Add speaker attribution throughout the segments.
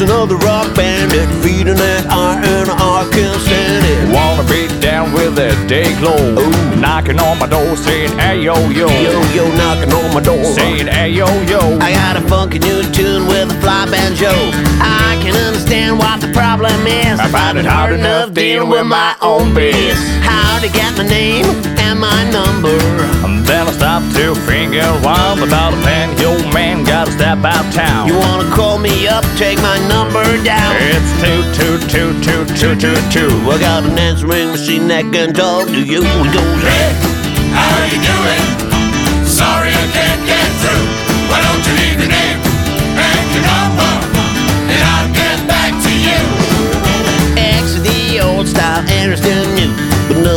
Speaker 1: It's another rock bandit feeding that iron. I can't stand it.
Speaker 2: Wanna beat down with that day glow. Ooh, Knocking on my door saying, hey yo yo.
Speaker 1: Yo, yo, knocking on my door.
Speaker 2: Saying, hey yo yo.
Speaker 1: I got a funky new tune with a fly banjo. I can understand what the problem is.
Speaker 2: I find it hard enough dealing with my own biz.
Speaker 1: How to get my name and my number.
Speaker 2: And then I stop to a while about a plan. Yo man, gotta step out town.
Speaker 1: You wanna call me up, take my number down.
Speaker 2: It's two two two two two two two.
Speaker 1: I got an answering machine that can talk to you. It goes,
Speaker 3: Hey, how you doing? Sorry I can't get through. Why don't you leave your name and your number, and I'll get back to you.
Speaker 1: X of the old style, and it's still new.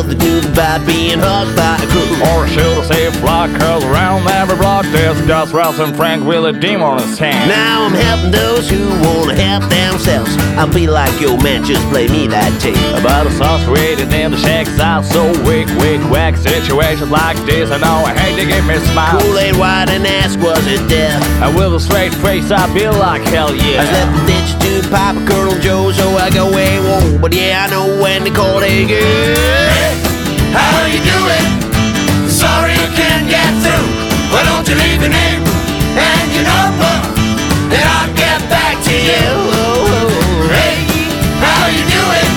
Speaker 1: Nothing new about being hugged by a crew.
Speaker 2: Or should I say flock curls around every block? There's Gus Rouse and Frank with a demon on his hand.
Speaker 1: Now I'm helping those who wanna help themselves. I feel like yo man, just play me that tape.
Speaker 2: About a sauce waiting in the shack out so wick, wick, whack. Situations like this, I know I hate to give me smiles.
Speaker 1: Kool-Aid white and ask was it death?
Speaker 2: And with a straight face, I feel like hell yeah.
Speaker 1: I slept the ditch to Papa Colonel Joe, so I go way whoa. But yeah, I know when to call it good.
Speaker 3: How you doing? Sorry I can't get through. Why don't you leave your name and your number, and I'll get back to you. Hey, how you doing?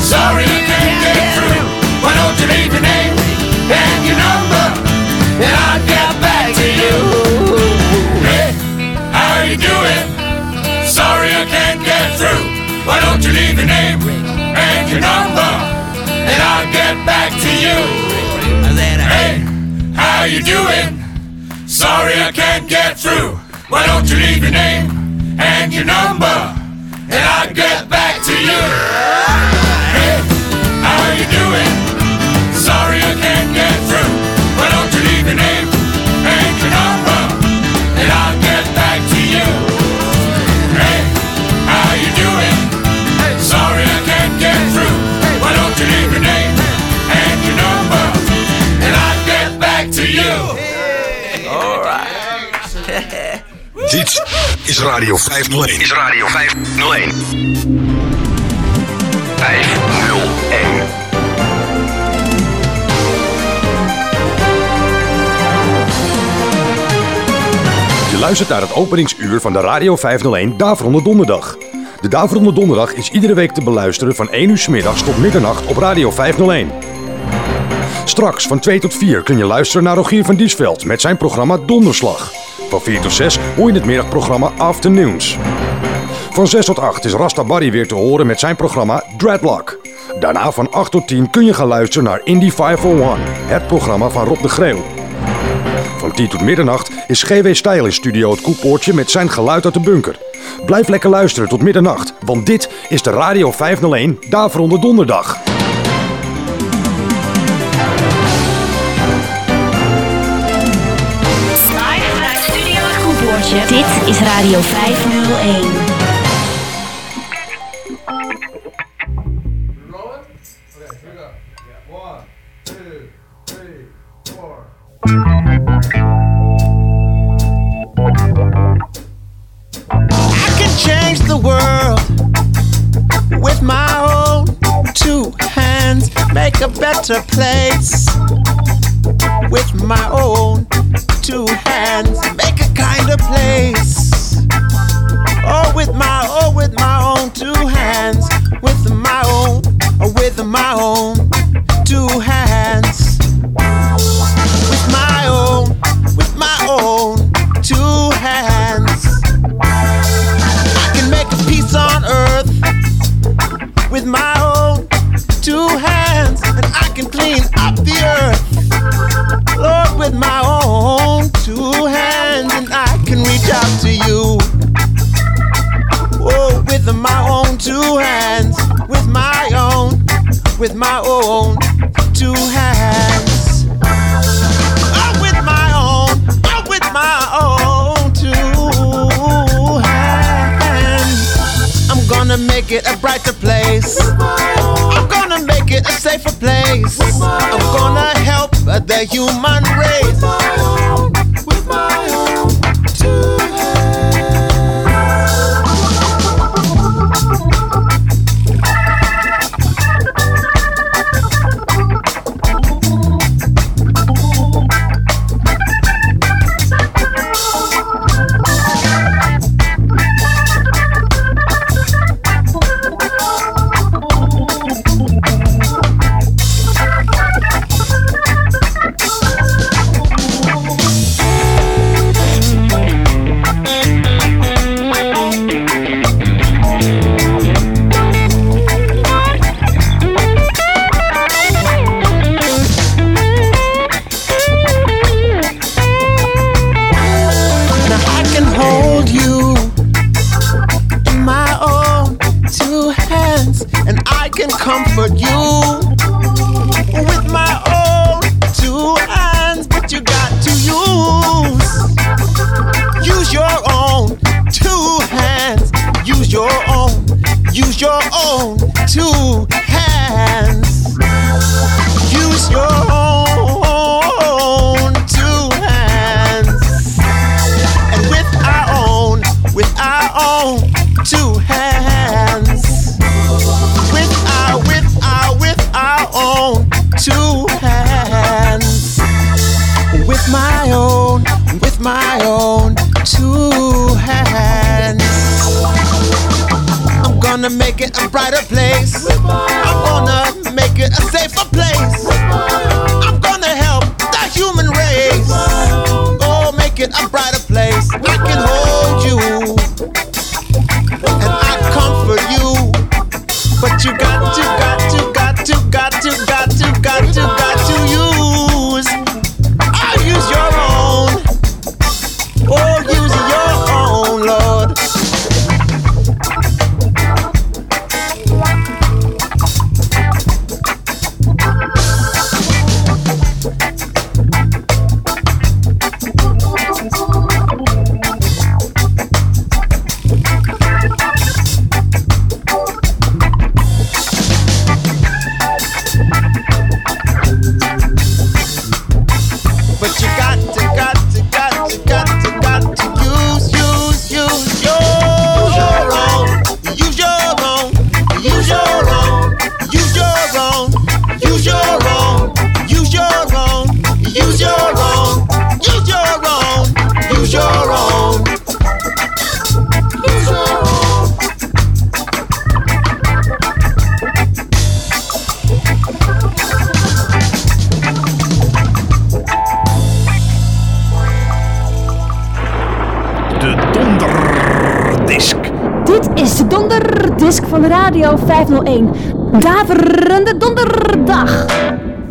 Speaker 3: Sorry I can't get through. Why don't you leave your name and your number, and I'll get back to you. Hey, how you doing? Sorry I can't get through. Why don't you leave your name and your number, and I'll get back to you. Hey, how you doing? Sorry I can't get through. Why don't you leave your name and your number, and I'll get back to you.
Speaker 4: Dit is Radio 501. Is Radio 501. 501.
Speaker 5: Je luistert naar het openingsuur van de Radio 501 Daverende Donderdag. De Daverende Donderdag is iedere week te beluisteren van 1 uur 's middags tot middernacht op Radio 501. Straks van 2 tot 4 kun je luisteren naar Rogier van Diesveld met zijn programma Donderslag. Van 4 tot 6 hoor je het middagprogramma Afternoons. Van 6 tot 8 is Rasta Barry weer te horen met zijn programma Dreadlock. Daarna van 8 tot 10 kun je gaan luisteren naar Indie 501, het programma van Rob de Greeuw. Van 10 tot middernacht is GW Stijl in studio het Koepoortje met zijn geluid uit de bunker. Blijf lekker luisteren tot middernacht, want dit is de Radio 501 Daverende Donderdag.
Speaker 6: Het Dit is Radio 501.
Speaker 7: I can change the world with my own two hands, make a better place. With my own two hands, a place. Oh, with my oh, with my own two hands, with my own, oh, with my own two hands. With my own, with my own two hands. I can make a peace on earth with my own two hands, and I can clean up the earth. Lord, with my own two hands, out to you. Oh, with my own two hands, with my own, with my own two hands. Oh, with my own, oh, with my own two hands. I'm gonna make it a brighter place. I'm gonna make it a safer place. I'm gonna help the human race.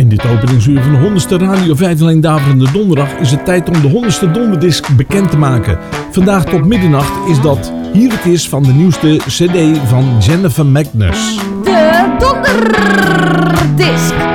Speaker 7: In
Speaker 8: dit
Speaker 9: openingsuur van de 100ste Radio 501 Daverende Donderdag is het tijd om de 100ste Donderdisk bekend te maken. Vandaag tot middernacht is dat Hier het is van de nieuwste CD van Jennifer Magnus.
Speaker 8: De donderdisc.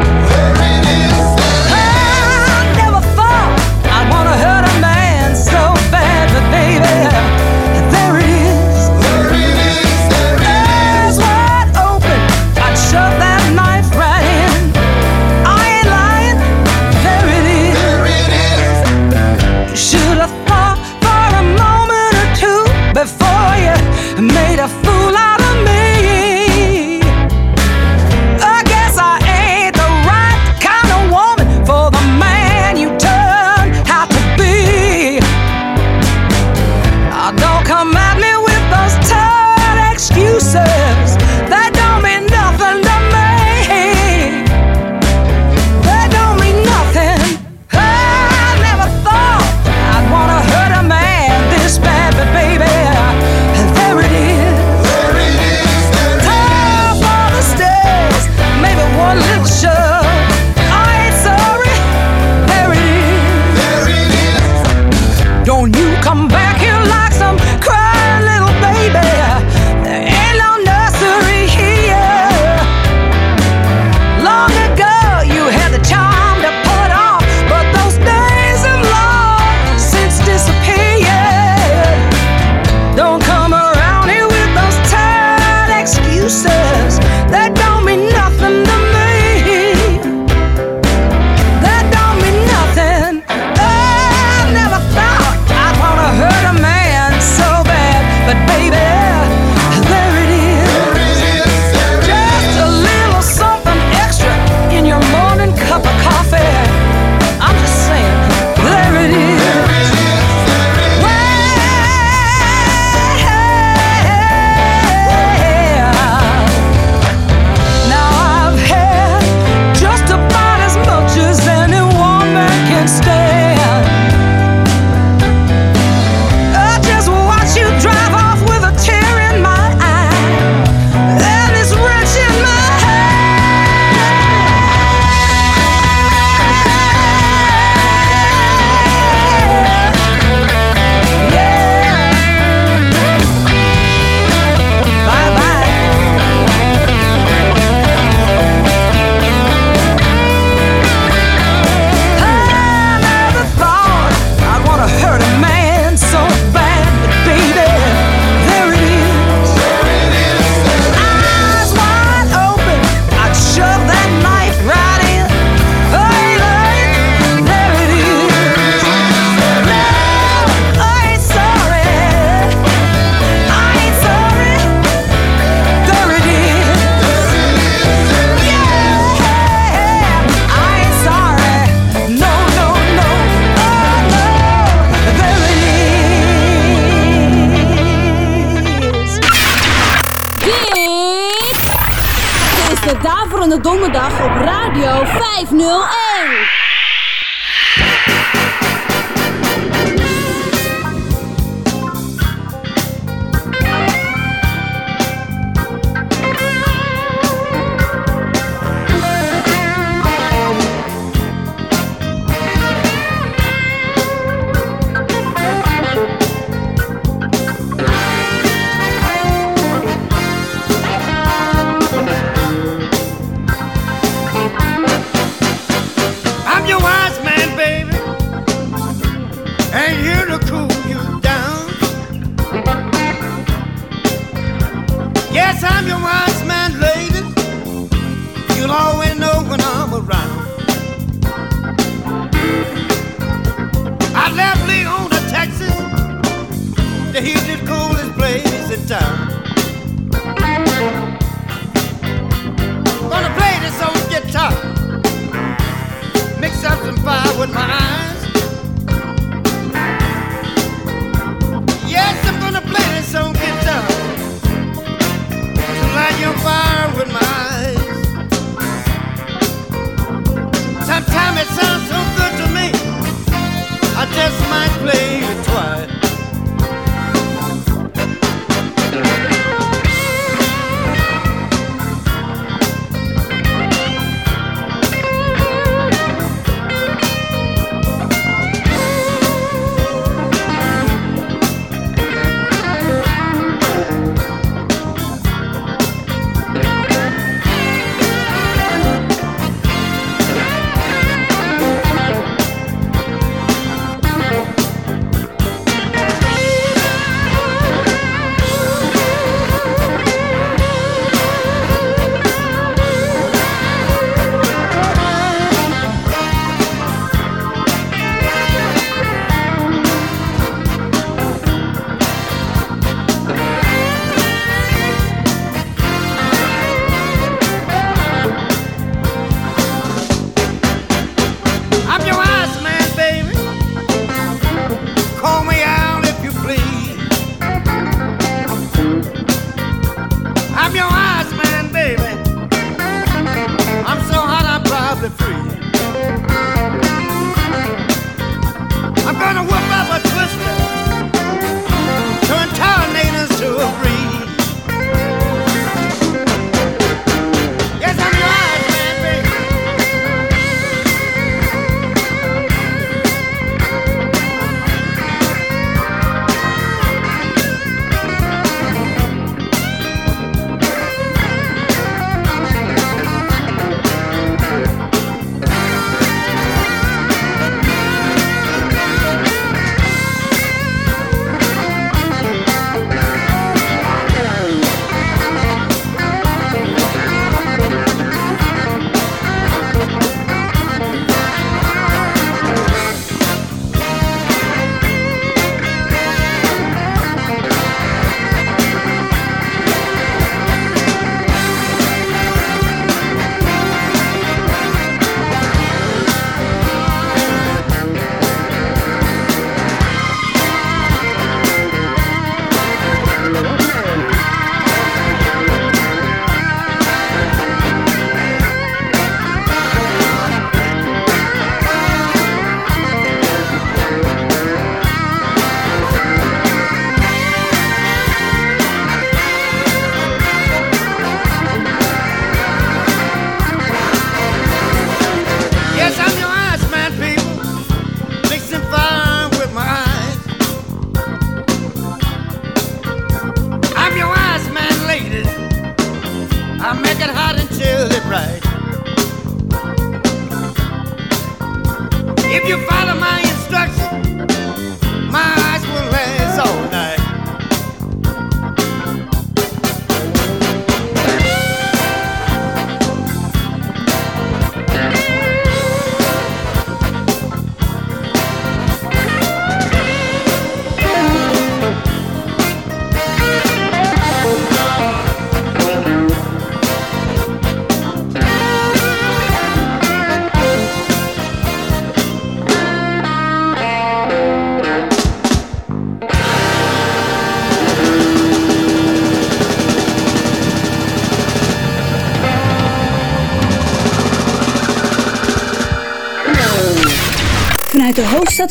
Speaker 3: I'm free.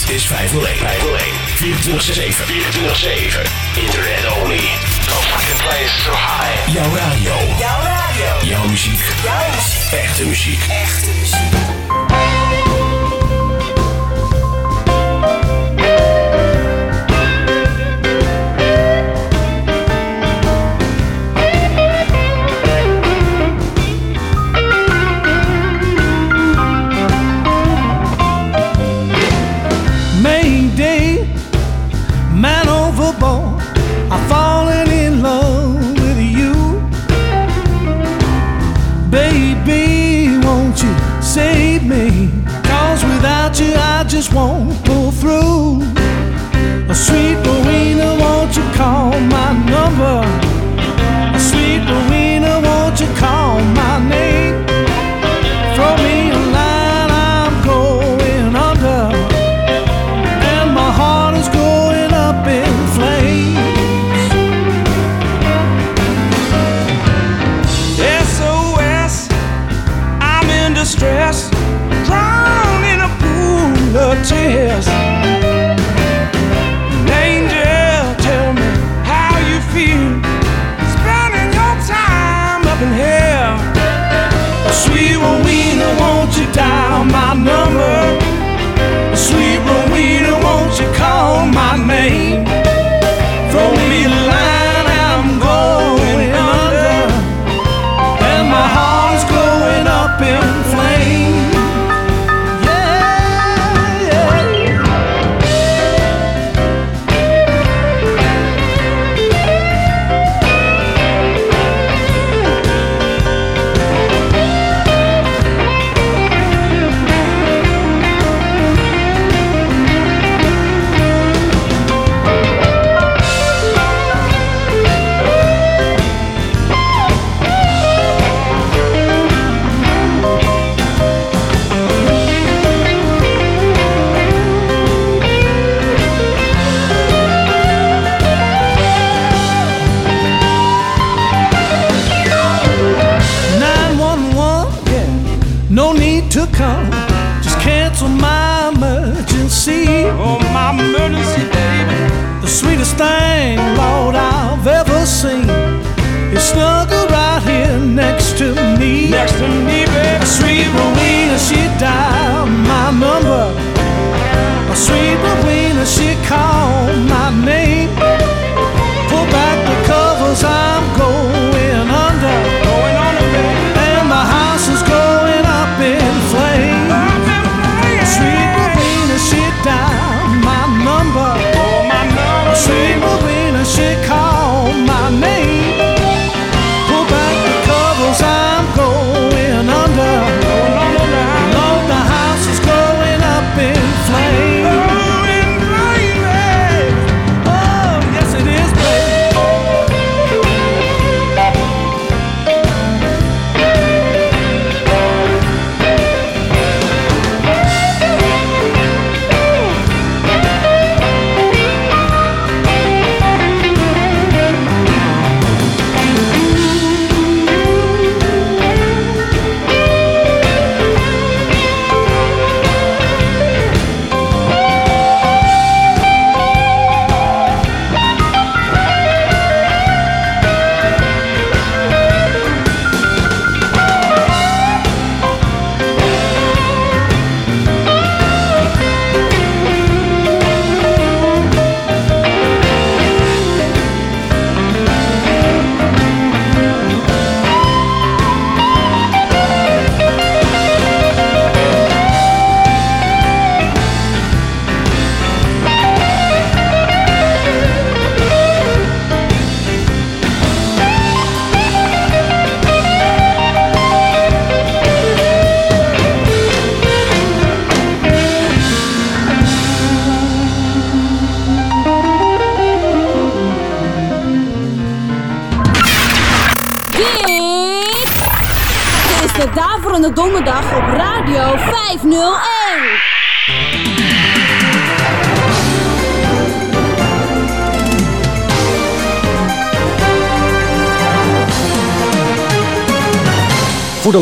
Speaker 4: Dit is 501. 501. 24 7 Internet only. No fucking place so high. Jouw radio.
Speaker 10: Jouw radio.
Speaker 4: Jouw muziek.
Speaker 10: Jouw muziek.
Speaker 4: Echte muziek.
Speaker 10: Echte muziek.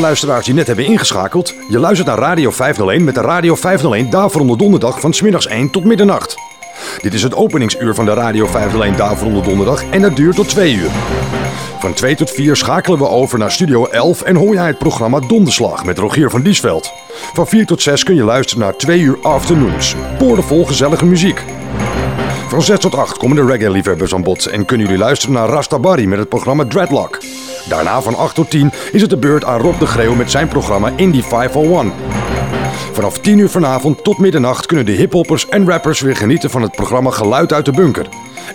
Speaker 5: Luisteraars die net hebben ingeschakeld, je luistert naar Radio 501 met de Radio 501 Daverende Donderdag van smiddags 1 tot middernacht. Dit is het openingsuur van de Radio 501 Daverende Donderdag en dat duurt tot 2 uur. Van 2 tot 4 schakelen we over naar Studio 11 en hoor jij het programma Donderslag met Rogier van Diesveld. Van 4 tot 6 kun je luisteren naar 2 uur afternoons. Boordevol gezellige muziek. Van 6 tot 8 komen de reggae-liefhebbers aan bod en kunnen jullie luisteren naar Rastabari met het programma Dreadlock. Daarna van 8 tot 10 is het de beurt aan Rob de Greeuw met zijn programma Indie 501. Vanaf 10 uur vanavond tot middernacht kunnen de hiphoppers en rappers weer genieten van het programma Geluid uit de Bunker.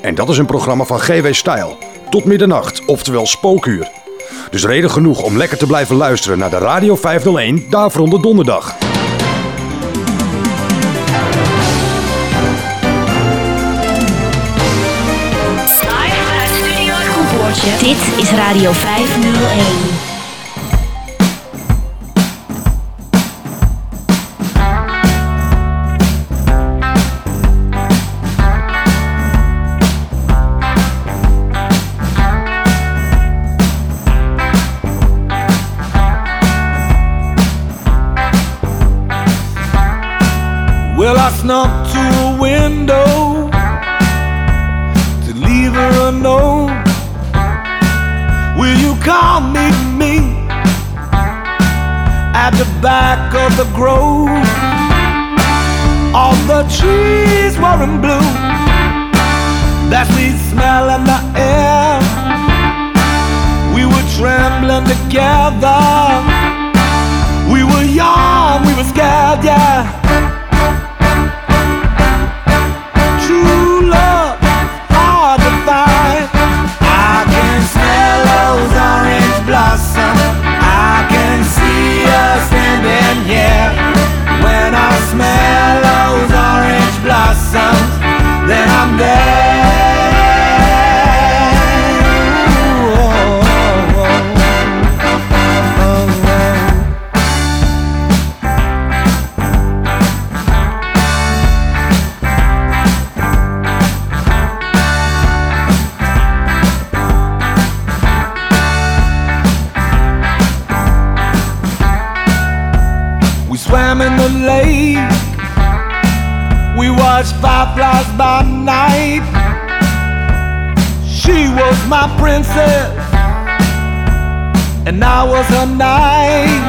Speaker 5: En dat is een programma van GW Stijl. Tot middernacht, oftewel spookuur. Dus reden genoeg om lekker te blijven luisteren naar de Radio 501 Daveronde Donderdag.
Speaker 6: Dit is Radio 501.
Speaker 10: Well, I snuck All the trees were in bloom. That sweet smell in the air. We were trembling together. We were young, we were scared, yeah. We watched fireflies by night. She was my princess, and I was her knight.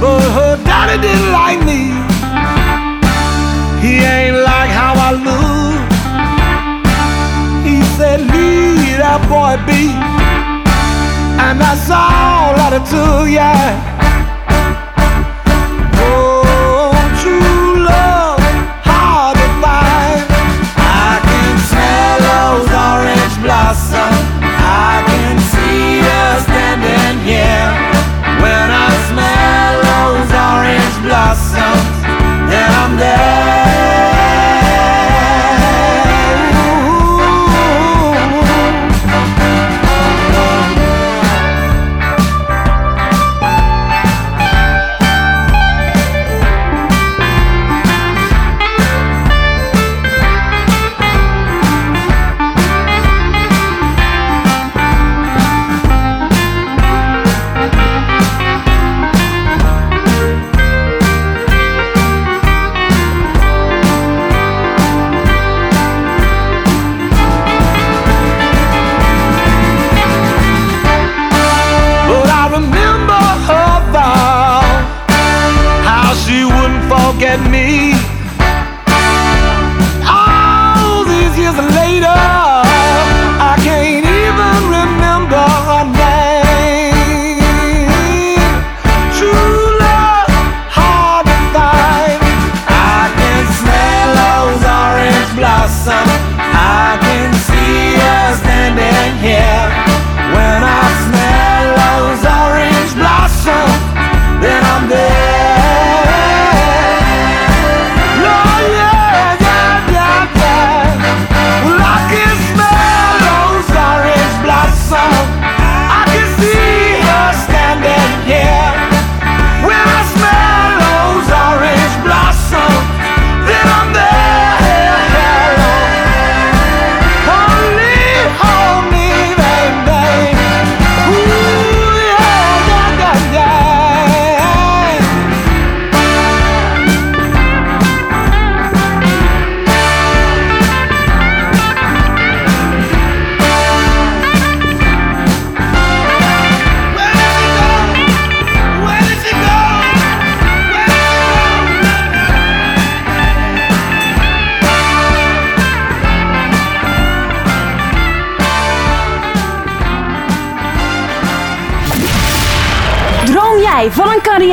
Speaker 10: But her daddy didn't like me. He ain't like how I look. He said, Leave that boy be. And that's all that it took, yeah.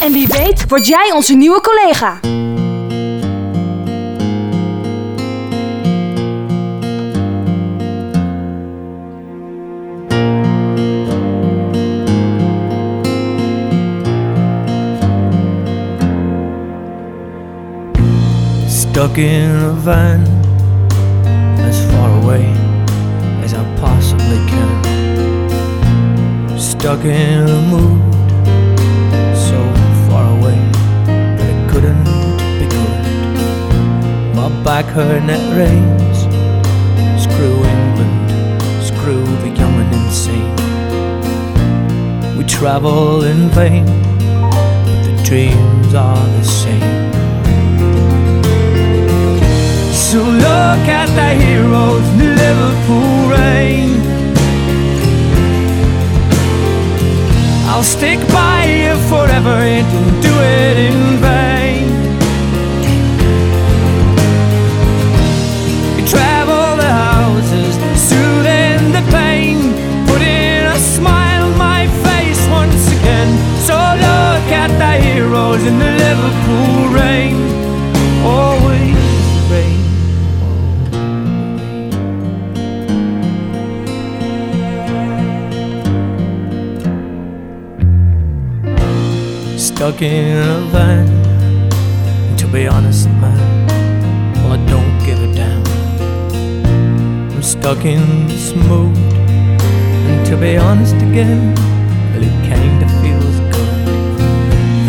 Speaker 11: En wie weet word jij onze nieuwe collega.
Speaker 12: Stuck in a van as far away as I possibly can. Stuck in a mood My back hurt and it rains. Screw England, screw the young and insane. We travel in vain, but the dreams are the same. So look at the heroes in Liverpool rain. I'll stick by you forever and do it in vain. Heroes in the Liverpool rain. Always rain. stuck in a van. To be honest, man, well, I don't give a damn. I'm stuck in this mood. And to be honest again,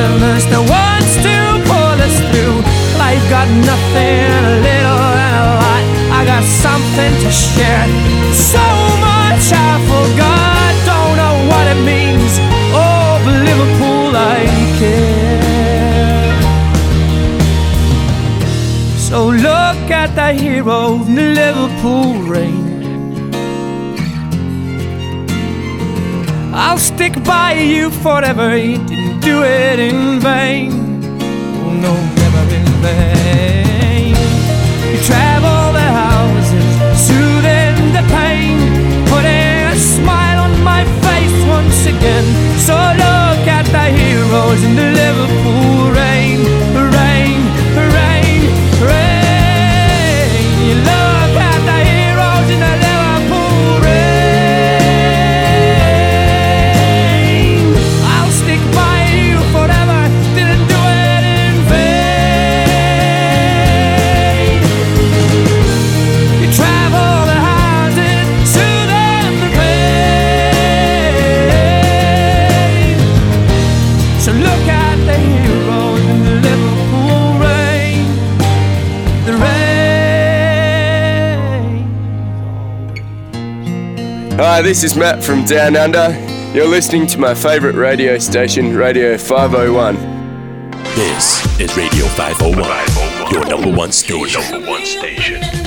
Speaker 12: obsessiveness that wants to pull us through. Life got nothing, a little and a lot. I got something to share. So much I forgot, don't know what it means. Oh, but Liverpool, I care. So look at the hero in the Liverpool rain. I'll stick by you forever. You do it in vain. Oh no, never in vain. You travel the houses, soothing the pain, putting a smile on my face once again. So look at the heroes in the Liverpool rain,
Speaker 13: Hi, this is Matt from Down Under. You're listening to my favourite radio station, Radio 501.
Speaker 4: This is Radio 501, your number one station. Your number one station.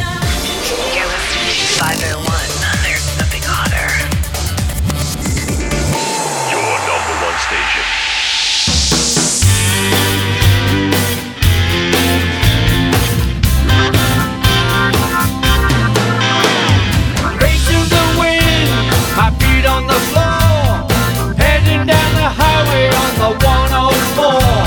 Speaker 11: Alpha
Speaker 5: 104.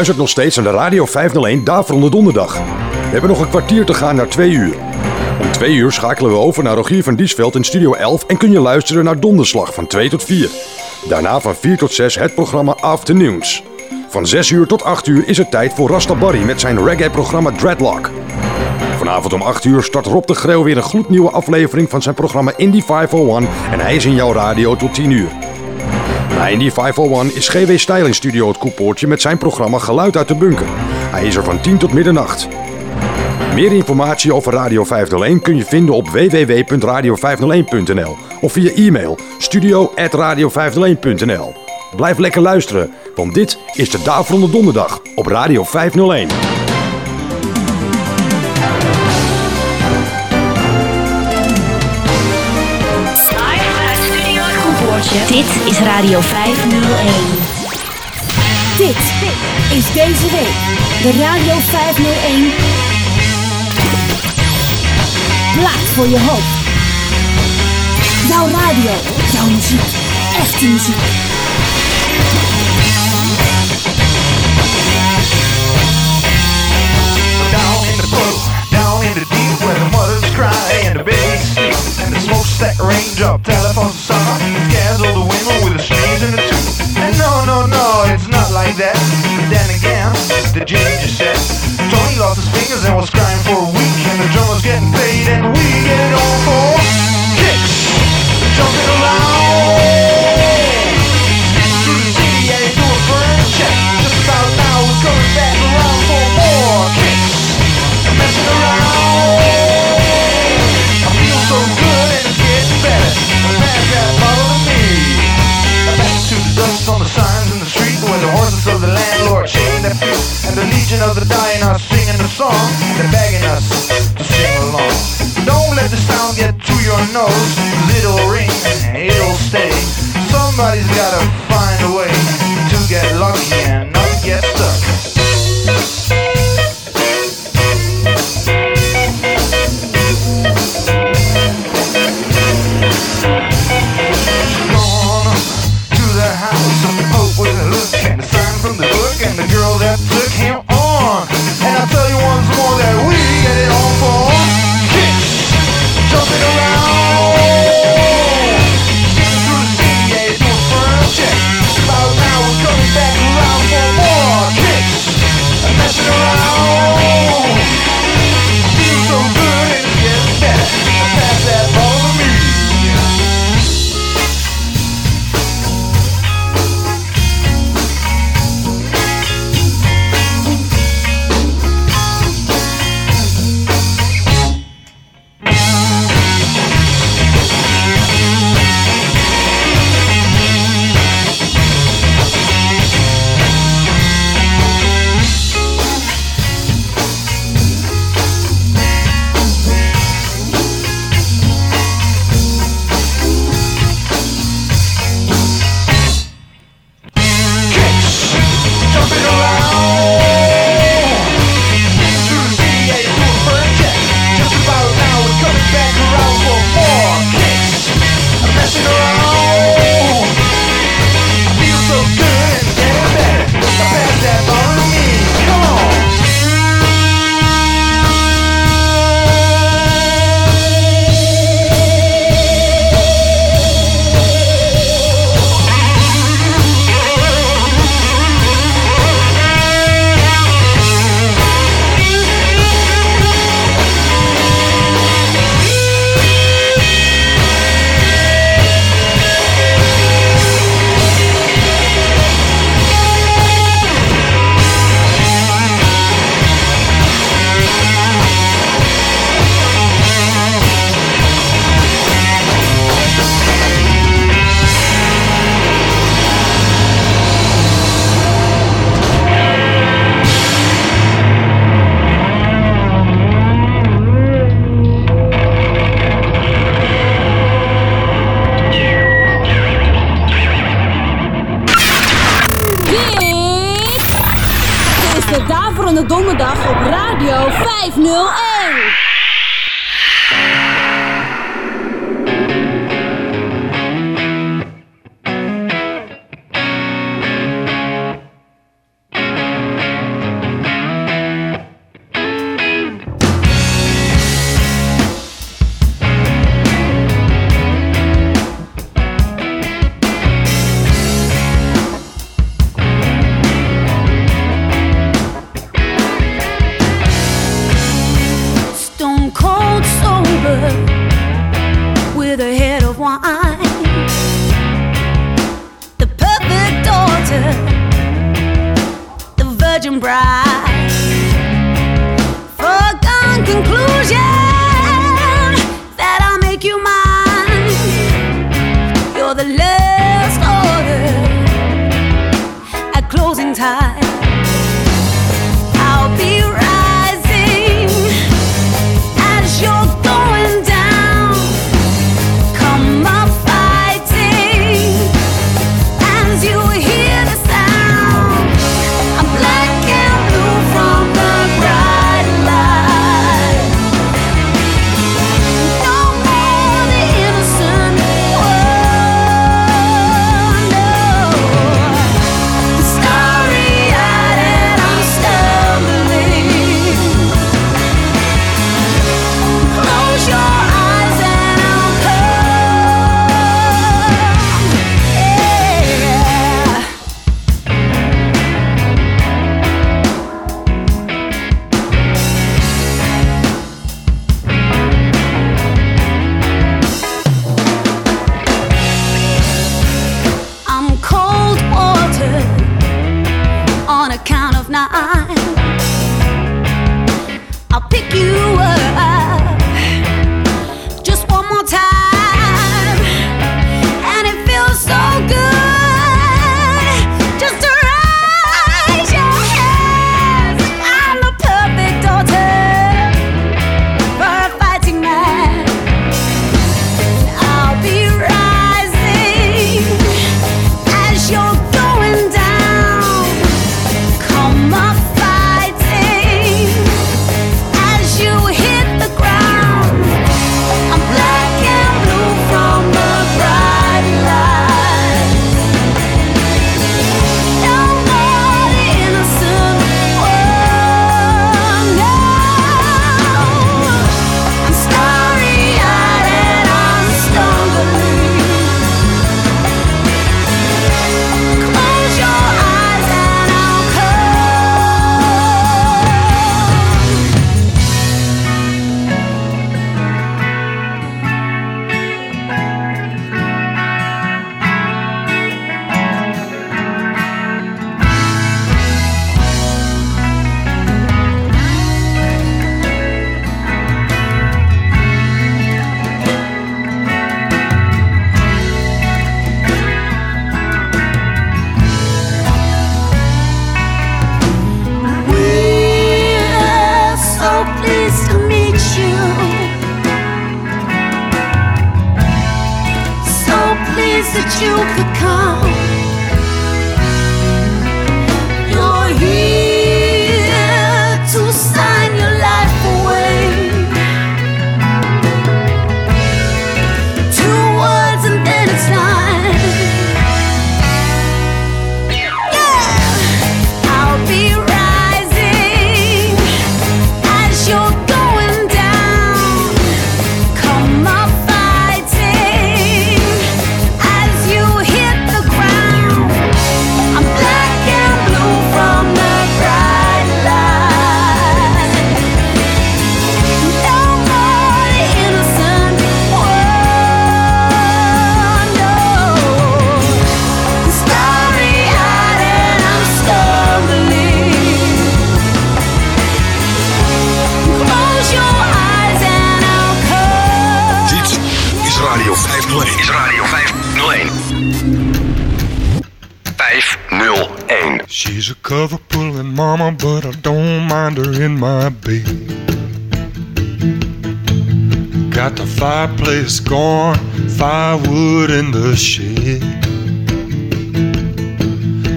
Speaker 5: Luistert nog steeds aan de Radio 501 Daverende Donderdag. We hebben nog een kwartier te gaan naar 2 uur. Om 2 uur schakelen we over naar Rogier van Diesveld in Studio 11 en kun je luisteren naar Donderslag van 2 tot 4. Daarna van 4 tot 6 het programma Afternoons. Van 6 uur tot 8 uur is het tijd voor Rasta Barry met zijn reggae-programma Dreadlock. Vanavond om 8 uur start Rob de Greeuw weer een gloednieuwe aflevering van zijn programma Indie 501 en hij is in jouw radio tot 10 uur. Na Indie 501 is GW Styling Studio het koepoortje met zijn programma Geluid uit de Bunker. Hij is er van 10 tot middernacht. Meer informatie over Radio 501 kun je vinden op www.radio501.nl of via e-mail studio.radio501.nl. Blijf lekker luisteren, want dit is de Daverende Donderdag op Radio 501.
Speaker 6: Dit is Radio 501.
Speaker 8: Dit is deze week de Radio 501 Plaat voor je hoop. Jouw radio, jouw muziek, echte muziek.
Speaker 14: Down in the puddle, down in the deep where the mothers cry and the babies. And the smokestack raindrop telephones the summer scares all the women with the strings in the tooth. And no, no, no, it's not like that. But then again, the ginger said Tony lost his fingers and was crying for a week. And the drummer's getting paid and we get it on for kicks. Jumping around. Through the city, they do a burn. Just about now, we're coming back around for more kicks. Messing around. And the legion of the dying are singing the song. They're begging us to sing along. Don't let the sound get to your nose. 'cause it'll ring and it'll stay. Somebody's gotta find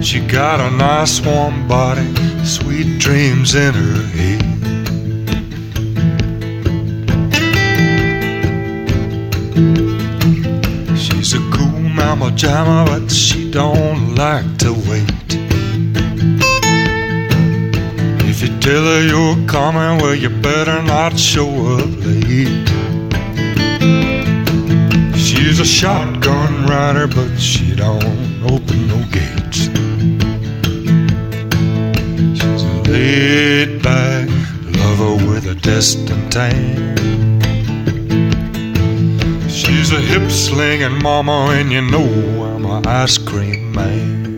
Speaker 15: She got a nice warm body, sweet dreams in her head. She's a cool mama jamma, but she don't like to wait. If you tell her you're coming, well, you better not show up late. She's a shotgun rider, but she don't open no gates. She's a laid back lover with a distant tan. She's a hip slinging mama, and you know I'm an ice cream man.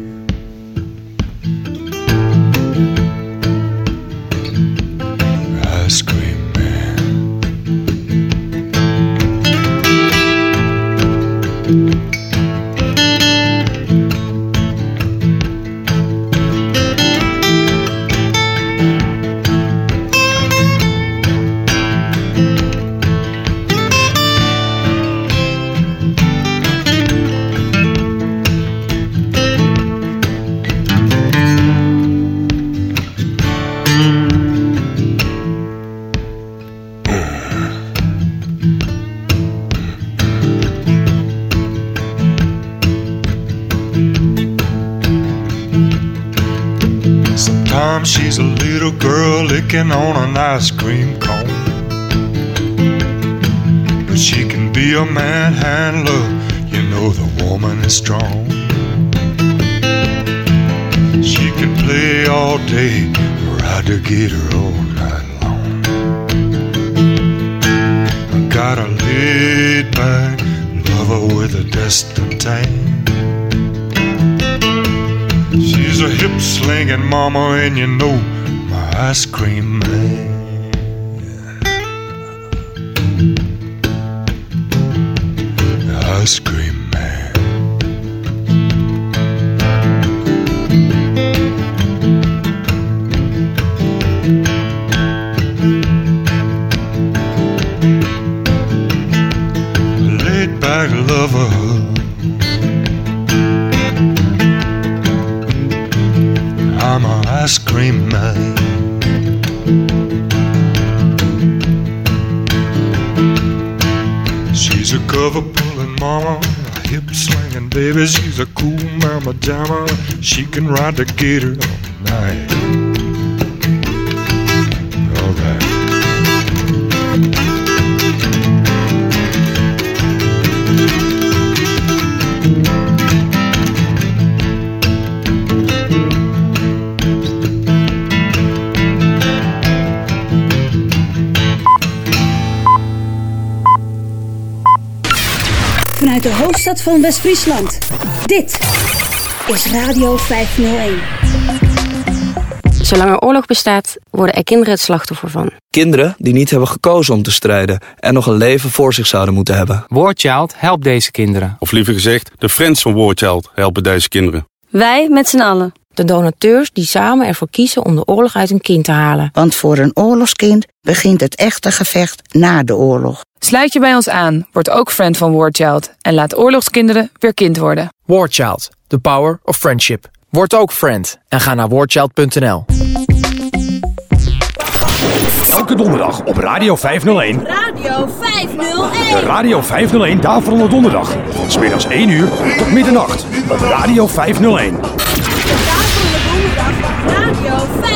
Speaker 15: On an ice cream cone. But she can be a manhandler, you know the woman is strong. She can play all day, ride the gator all night long. I got a laid back lover with a distant tan. She's a hip slinging mama, and you know ice cream man. Mama jamma. She can ride the gator all night. Right.
Speaker 11: Vanuit de hoofdstad van West-Friesland. Is Radio 501.
Speaker 16: Zolang er oorlog bestaat, worden er kinderen het slachtoffer van.
Speaker 17: Kinderen die niet hebben gekozen om te strijden en nog een leven voor zich zouden moeten hebben.
Speaker 18: Warchild helpt deze kinderen.
Speaker 19: Of liever gezegd, de friends van Warchild helpen deze kinderen.
Speaker 16: Wij met z'n allen. De donateurs die samen ervoor kiezen om de oorlog uit een kind te halen.
Speaker 20: Want voor een oorlogskind begint het echte gevecht na de oorlog.
Speaker 21: Sluit je bij ons aan, word ook friend van Warchild en laat oorlogskinderen weer kind worden.
Speaker 18: Warchild, the power of friendship. Word ook friend en ga naar warchild.nl.
Speaker 5: Elke donderdag op Radio 501.
Speaker 11: Radio 501.
Speaker 5: De Radio 501 Daverende Donderdag. Van smiddags 1 uur tot middernacht op Radio 501.
Speaker 11: Daverende Donderdag Radio 501.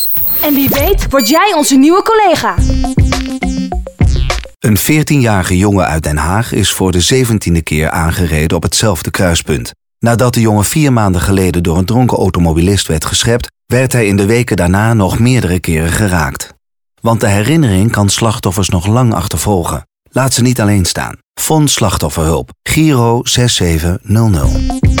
Speaker 11: En wie weet word jij onze nieuwe collega.
Speaker 22: Een 14-jarige jongen uit Den Haag is voor de 17e keer aangereden op hetzelfde kruispunt. Nadat de jongen vier maanden geleden door een dronken automobilist werd geschept, werd hij in de weken daarna nog meerdere keren geraakt. Want de herinnering kan slachtoffers nog lang achtervolgen. Laat ze niet alleen staan. Fonds Slachtofferhulp. Giro 6700.